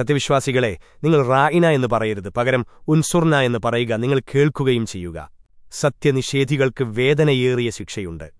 സത്യവിശ്വാസികളെ നിങ്ങൾ റായിന എന്ന് പറയരുത്. പകരം ഉൻസുർന എന്ന് പറയുക നിങ്ങൾ കേൾക്കുകയും ചെയ്യുക. സത്യനിഷേധികൾക്ക് വേദനയേറിയ ശിക്ഷയുണ്ട്.